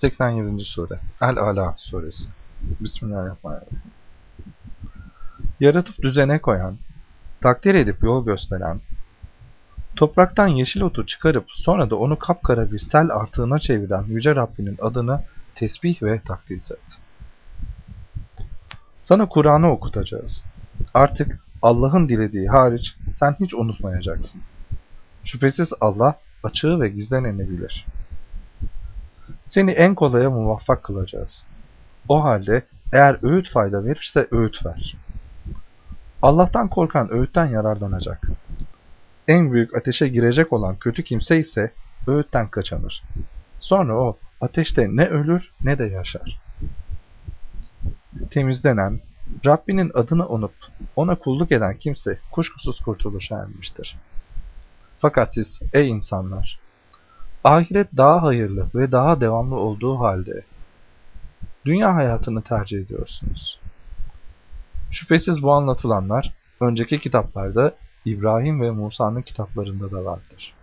87. Sure El-Ala Suresi Bismillahirrahmanirrahim Yaratıp düzene koyan, takdir edip yol gösteren, topraktan yeşil otu çıkarıp sonra da onu kapkara bir sel artığına çeviren Yüce Rabbinin adını tesbih ve takdis et. Sana Kur'an'ı okutacağız. Artık Allah'ın dilediği hariç sen hiç unutmayacaksın. Şüphesiz Allah açığı ve gizleneni bilir. Seni en kolaya muvaffak kılacağız. O halde eğer öğüt fayda verirse öğüt ver. Allah'tan korkan öğütten yararlanacak. En büyük ateşe girecek olan kötü kimse ise öğütten kaçanır. Sonra o ateşte ne ölür ne de yaşar. Temizlenen, Rabbinin adını unup ona kulluk eden kimse kuşkusuz kurtuluşa ermiştir. Fakat siz ey insanlar, ahiret daha hayırlı ve daha devamlı olduğu halde dünya hayatını tercih ediyorsunuz. Şüphesiz bu anlatılanlar önceki kitaplarda İbrahim ve Musa'nın kitaplarında da vardır.